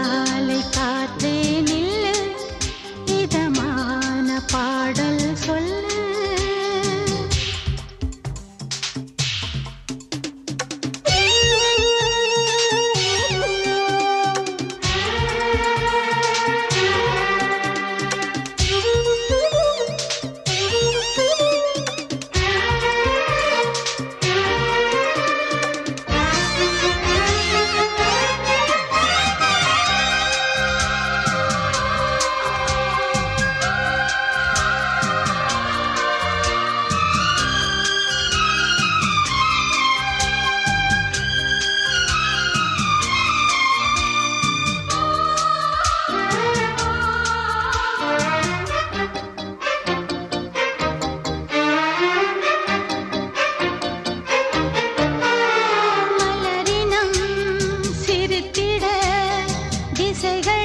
காலை பார்த்தேன் take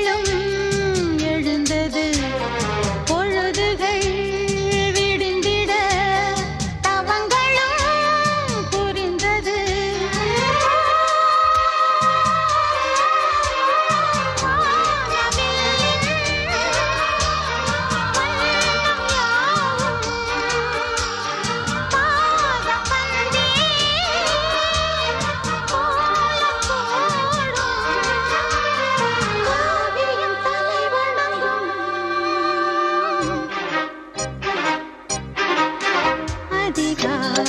love.